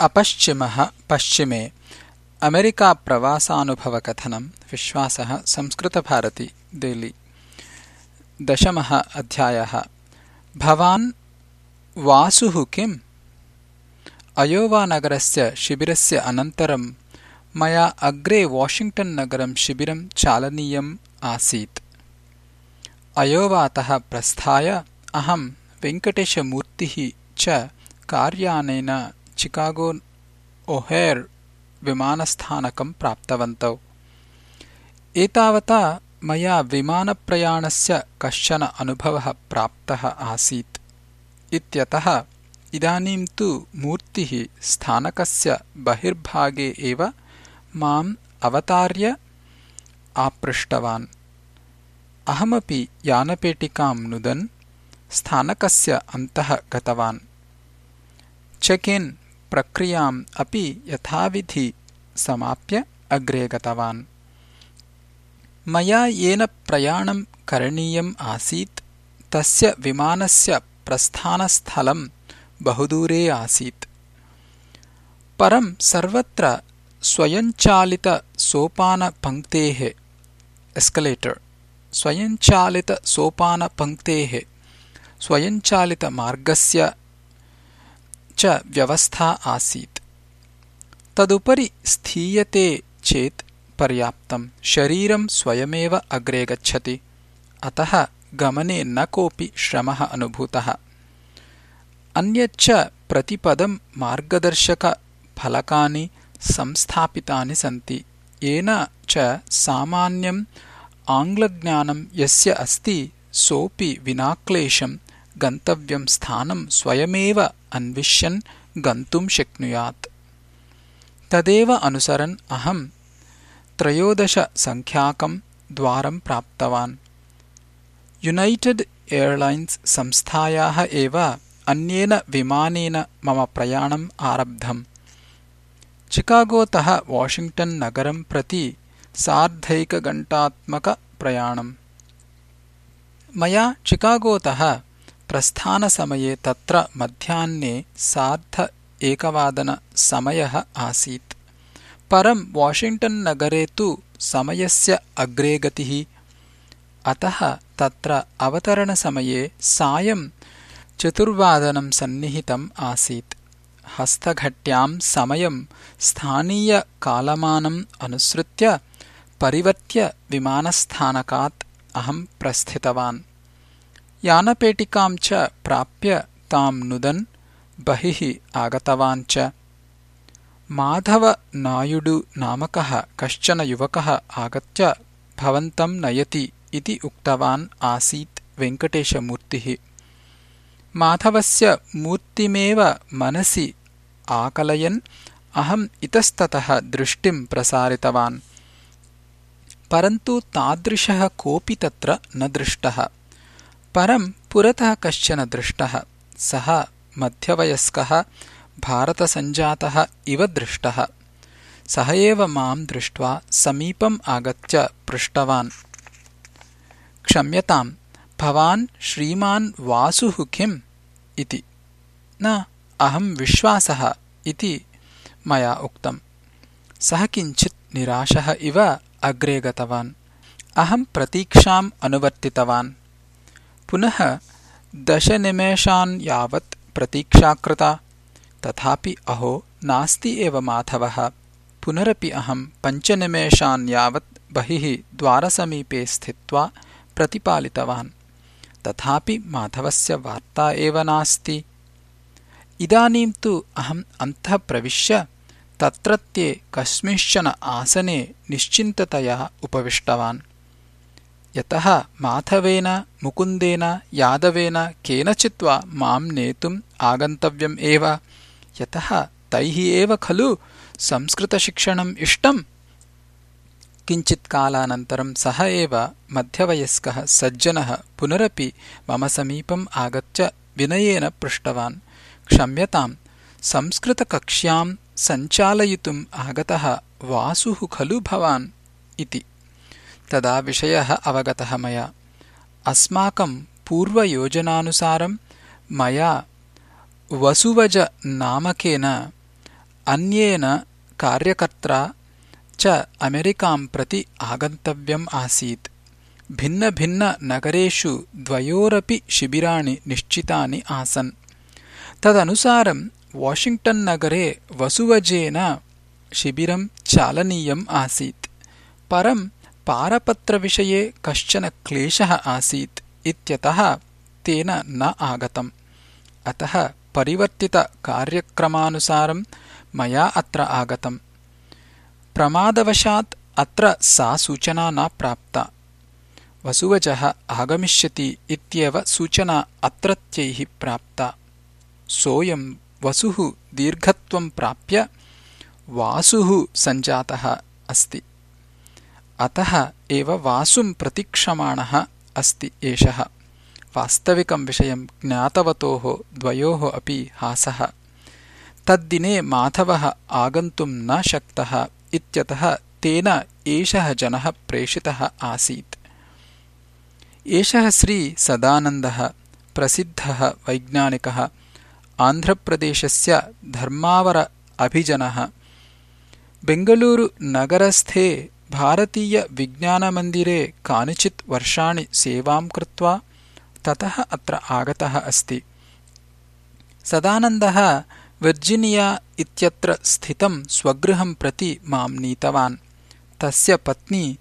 अपश्चिमः पश्चिमे अमेरिकाप्रवासानुभवकथनं विश्वासः संस्कृतभारती देली दशमः अध्यायः। भवान् वासुः किम्? अयोवानगरस्य शिबिरस्य अनन्तरं मया अग्रे वाशिङ्ग्टन् नगरं शिबिरं चालनीयम् आसीत्। अयोवातः प्रस्थाय अहं वेङ्कटेशमूर्तिः च कार्यानेन चिकागो ओहेर् विमानस्थानकं प्राप्तवन्तौ एतावता मया विमानप्रयाणस्य कश्चन अनुभवः प्राप्तः आसीत् इत्यतः इदानीं तु मूर्तिः स्थानकस्य बहिर्भागे एव माम् अवतार्य आपृष्टवान् अहमपि यानपेटिकां नुदन् स्थानकस्य अन्तः गतवान् चेक् इन् प्रक्रियाम् अपि यथाविधि समाप्य अग्रे गतवान्। मया येन प्रयाणं करणीयम् आसीत्, तस्य विमानस्य प्रस्थानस्थलं बहुदूरे आसीत्। परं सर्वत्र स्वयञ्चालितसोपानपङ्क्तेः एस्कलेटर् स्वयञ्चालितसोपानपङ्क्तेः स्वयञ्चालितमार्गस्य च व्यवस्था आसीत्। तदुपरि स्थीयते चेत् पर्याप्तम् शरीरं स्वयमेव अग्रे गच्छति। अतः गमने न कोऽपि श्रमः अनुभूतः। अन्यच्च प्रतिपदं मार्गदर्शकफलकानि संस्थापितानि सन्ति। येन च सामान्यम् आङ्ग्लज्ञानं यस्य अस्ति सोऽपि विनाक्लेशं गन्तव्यं स्थानं स्वयमेव अन्विष्यन् गन्तुं शक्नुयात्। तदेव अनुसरन् अहम् त्रयोदशसङ्ख्याकं द्वारं प्राप्तवान्। युनैटेड् एर्लैन्स् संस्थायाः एव अन्येन विमानेन मम प्रयाणम् आरब्धम्। चिकागोतः वाशिङ्ग्टन् नगरं प्रति सार्धैकघण्टात्मकप्रयाणम्। मया चिकागोतः प्रस्थानसमये तत्र मध्याह्ने सार्ध एकवादनसमयः आसीत्। परं वाशिङ्ग्टन्नगरे तु समयस्य अग्रे गतिः अतः तत्र अवतरणसमये सायं चतुर्वादनं सन्निहितम् आसीत्। हस्तघट्यां समयं स्थानीयकालमानम् अनुसृत्य परिवर्त्य विमानस्थानकात् अहं प्रस्थितवान् यानपेटिकां च प्राप्य तां नुदन् बहिः आगतवान् च। माधवनायुडु नामकः कश्चन युवकः आगत्य भवन्तं नयति इति उक्तवान् आसीत् वेङ्कटेशमूर्तिः। माधवस्य मूर्तिमेव मनसि आकलयन् अहम् इतस्ततः दृष्टिं प्रसारितवान्। परन्तु तादृशः कोऽपि तत्र न दृष्टः परं पुरतः कश्चन दृष्टः। सः मध्यवयस्कः भारतसञ्जातः इव दृष्टः। सः एव माम् दृष्ट्वा समीपम् आगत्य पृष्टवान्। क्षम्यताम् भवान् श्रीमान् वासुः किम् इति। न अहम् विश्वासः इति मया उक्तम् सः किञ्चित् निराशः इव अग्रे गतवान्। अहम् प्रतीक्षाम् अनुवर्तितवान् पुनः दशनिमेषान् यावत् प्रतीक्षा कृता तथापि अहो नास्ति एव माधवः। पुनरपि अहम् पञ्चनिमेषान् यावत् बहिः द्वारसमीपे स्थित्वा प्रतिपालितवान्। तथापि माधवस्य वार्ता एव नास्ति। इदानीं तु अहम् अन्तः प्रविश्य तत्रत्ये कस्मिंश्चन आसने निश्चिन्ततया उपविष्टवान् यतः माधवेन मुकुन्देन यादवेन केनचित् वा माम् नेतुम् आगन्तव्यम् एव। यतः तैः एव खलु संस्कृतशिक्षणम् इष्टम्। किञ्चित्कालानन्तरं सः एव मध्यवयस्कः सज्जनः पुनरपि मम समीपम् आगत्य विनयेन पृष्टवान्। क्षम्यताम्। संस्कृतकक्ष्याम् सञ्चालयितुम् आगतः वासुः खलु भवान् इति तदा विषयः अवगतः मया। अस्माकं पूर्वयोजनानुसारं मया वसुवज नामकेन अन्येन कार्यकर्त्रा च अमेरिकां प्रति आगन्तव्यम् आसीत्। भिन्नभिन्ननगरेषु द्वयोरपि शिबिराणि निश्चितानि आसन्। तदनुसारं वाशिङ्ग्टन् नगरे वसुवजेन शिबिरं चालनीयम् आसीत्। परं पारपत्रविषये कश्चन क्लेशः आसीत् इत्यतः तेन न आगतम्। अतः परिवर्तितकार्यक्रमानुसारं मया अत्र आगतम्। प्रमादवशात् अत्र सा सूचना न प्राप्ता। वसुवजः आगमिष्यति इत्येव सूचना अत्रत्यैः प्राप्ता। सोऽयं वसुः दीर्घत्वं प्राप्य वासुः सञ्जातः अस्ति अतः एव वासुं प्रतीक्षमाणः अस्ति एषः। वास्तविकं विषयं ज्ञातवतोः द्वयोः अपि हासः। तद्दिने माधवः आगन्तुं न शक्तः इत्यतः तेन एषः जनः प्रेषितः आसीत्। एषः श्रीसदानन्दः प्रसिद्धः वैज्ञानिकः आन्ध्रप्रदेशस्य धर्मावर अभिजनः। बेङ्गलूरुनगरस्थे भारतीयविज्ञानमन्दिरे कानिचित् वर्षाणि सेवां कृत्वा ततः अत्र आगतः अस्ति। सदानन्दः वर्जिनिया इत्यत्र स्थितं स्वगृहं प्रति मां नीतवान्। तस्य पत्नी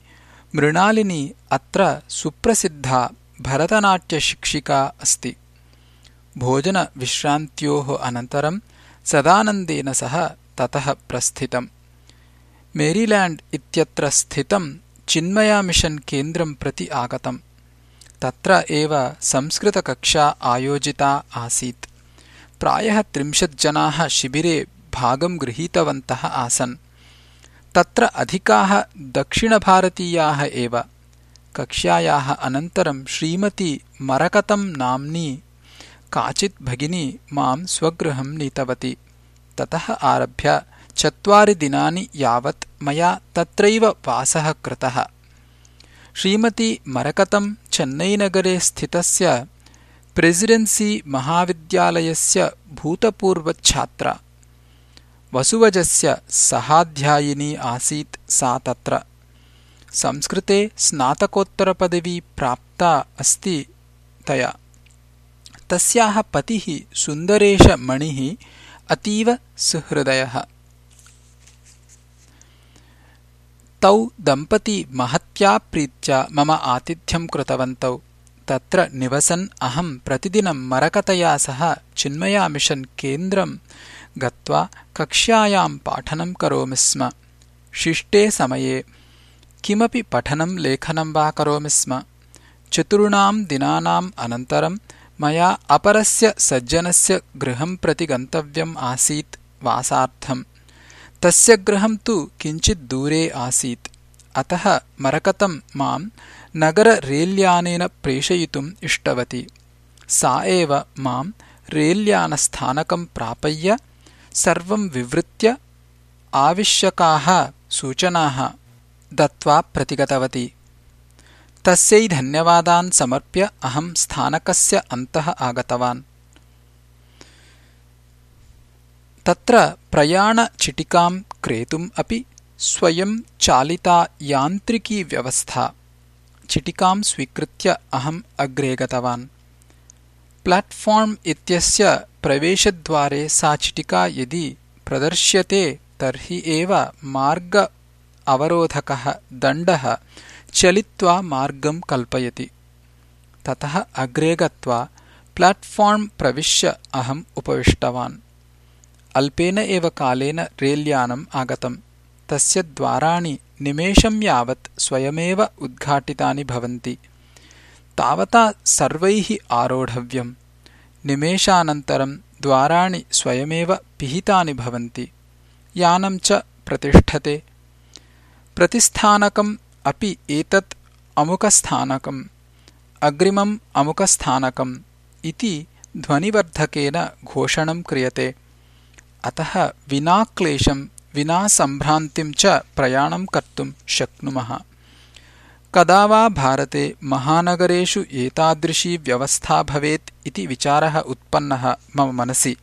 मृणालिनी अत्र सुप्रसिद्धा भरतनाट्यशिक्षिका अस्ति। भोजनविश्रान्त्योः अनन्तरं सदानन्देन सह ततः प्रस्थितम् मेरील्याण्ड् इत्यत्र स्थितं चिन्मयामिशन् केन्द्रं प्रति आगतम् तत्र एव संस्कृतकक्षा आयोजिता आसीत्। प्रायः त्रिंशज्जनाः शिबिरे भागं गृहीतवन्तः आसन्। तत्र अधिकाः दक्षिणभारतीयाः एव। कक्ष्यायाः अनन्तरं श्रीमती मरकतं नाम्नी काचित् भगिनी मां स्वगृहं नीतवती। ततः आरभ्य चत्वारि दिनानि यावत् मया तत्रैव वासः कृतः। श्रीमती मरकतं चेन्नैनगरे स्थितस्य प्रेसिडेन्सी महाविद्यालयस्य भूतपूर्वच्छात्रा वसुवजस्य सहाध्यायिनी आसीत् सा तत्र। संस्कृते स्नातकोत्तरपदवी प्राप्ता अस्ति तया। तस्याः पतिः सुन्दरेशमणिः अतीव सुहृदयः तौ दम्पती महत्या प्रीत्या मम आतिथ्यं कृतवन्तौ। तत्र निवसन् अहं प्रतिदिनं मरकतया सह चिन्मयामिशन् केन्द्रं गत्वा कक्ष्यायां पाठनं करोमि स्म। शिष्टे समये किमपि पठनं लेखनं वा करोमि स्म। चतुर्णां दिनानाम् अनन्तरं मया अपरस्य सज्जनस्य गृहं प्रति गन्तव्यम् आसीत् वासार्थम् तस्य गृहं तु किञ्चित् दूरे आसीत्। अतः मरकतं मां नगररेल्यानेन प्रेषयितुम् इष्टवती। सा एव मां रेल्यानस्थानकं प्रापय्य सर्वं विवृत्य आवश्यकाः सूचनाः दत्त्वा प्रतिगतवती। तस्यै धन्यवादान् समर्प्य अहं स्थानकस्य अन्तः आगतवान् तत्र प्रयाणचिटिकां क्रेतुम् अपि स्वयं चालिता यान्त्रिकी व्यवस्था। चिटिकां स्वीकृत्य अहम् अग्रे गतवान्। प्लाट्फार्म् इत्यस्य प्रवेशद्वारे सा चिटिका यदि प्रदर्श्यते तर्हि एव मार्ग अवरोधकः दण्डः चलित्वा मार्गं कल्पयति। ततः अग्रे गत्वा प्लाट्फार्म् प्रविश्य अहम् उपविष्टवान् अल्पेन एव कालेन रेल्यानम् आगतम्। तस्य द्वाराणि निमेषं यावत् स्वयमेव उद्घाटितानि भवन्ति। तावता सर्वैः आरोढव्यम्। निमेषानन्तरं द्वाराणि स्वयमेव पिहितानि भवन्ति। यानं च प्रतिष्ठते। प्रतिस्थानकम् अपि एतत् अमुकस्थानकम्। अग्रिमम् अमुकस्थानकम् इति ध्वनिवर्धकेन घोषणं क्रियते अतः विना क्लेशं विना सम्भ्रान्तिं च प्रयाणं कर्तुं शक्नुमः। कदा वा भारते महानगरेषु एतादृशी व्यवस्था भवेत् इति विचारः उत्पन्नः मम मनसि।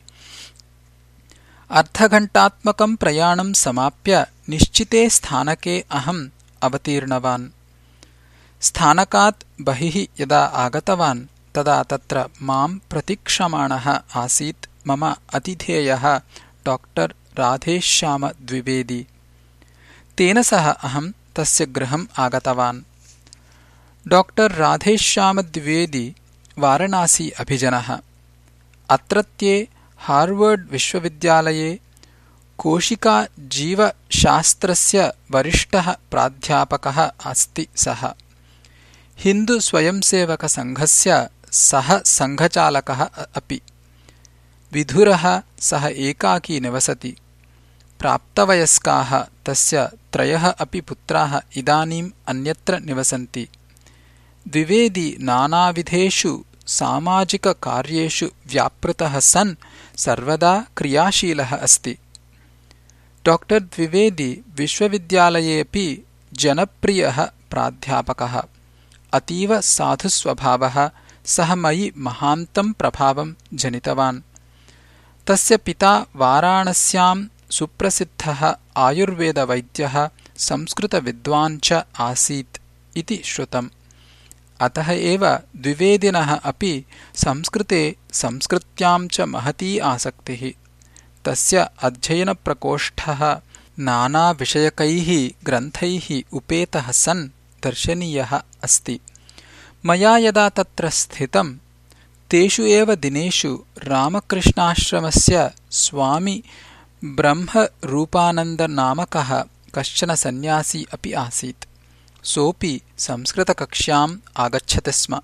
अर्धघण्टात्मकम् प्रयाणम् समाप्य निश्चिते स्थानके अहम् अवतीर्णवान्। स्थानकात् बहिः यदा आगतवान् तदा तत्र माम् प्रतीक्षमाणः आसीत् मम अतिथेयः डाक्टर् राधेश्यामद्विवेदी तेन सह अहम् तस्य गृहम् आगतवान्। डाक्टर् राधेश्यामद्विवेदी वारणासी अभिजनः। अत्रत्ये हार्वर्ड् विश्वविद्यालये कोशिकाजीवशास्त्रस्य वरिष्ठः प्राध्यापकः अस्ति सः। हिन्दुस्वयंसेवकसङ्घस्य सः सङ्घचालकः अपि विधुरः सः एकाकी निवसति। प्राप्तवयस्काः तस्य त्रयः अपि पुत्राः इदानीम् अन्यत्र निवसन्ति। द्विवेदी नानाविधेषु सामाजिककार्येषु व्यापृतः सन् सर्वदा क्रियाशीलः अस्ति। डाक्टर् द्विवेदी विश्वविद्यालयेऽपि जनप्रियः प्राध्यापकः। अतीव साधुस्वभावः सः मयि महान्तम् प्रभावम् जनितवान् तस्य पिता वाराणस्याम् सुप्रसिद्धः आयुर्वेदवैद्यः संस्कृतविद्वान् च आसीत् इति श्रुतम्। अतः एव द्विवेदिनः अपि संस्कृते संस्कृत्याम् च महती आसक्तिः। तस्य अध्ययनप्रकोष्ठः नानाविषयकैः ग्रन्थैः उपेतः सन् दर्शनीयः अस्ति। मया यदा तत्र स्थितम् तेषु एव दिनेषु रामकृष्णाश्रमस्य स्वामि ब्रह्मरूपानन्दनामकः कश्चन सन्न्यासी अपि आसीत्। सोऽपि संस्कृतकक्ष्याम् आगच्छति स्म।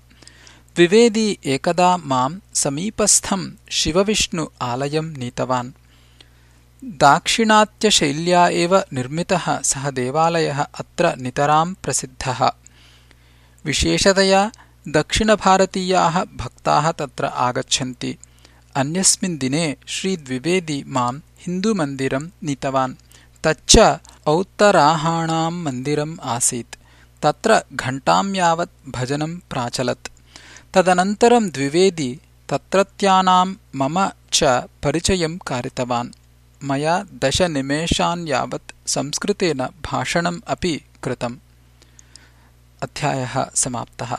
द्विवेदी एकदा माम् समीपस्थम् शिवविष्णु आलयम् नीतवान्। दाक्षिणात्यशैल्या एव निर्मितः सः देवालयः अत्र नितराम् प्रसिद्धः। विशेषतया दक्षिणभारतीयाः भक्ताः तत्र आगच्छन्ति। अन्यस्मिन् दिने श्रीद्विवेदी माम् हिन्दुमन्दिरम् नीतवान्। तच्च औत्तराहाणाम् मन्दिरम् आसीत्। तत्र घण्टाम् यावत् भजनम् प्राचलत्। तदनन्तरम् द्विवेदी तत्रत्यानाम् मम च परिचयम् कारितवान्। मया दशनिमेषान् यावत् संस्कृतेन भाषणम् अपि कृतम्। अध्यायः समाप्तः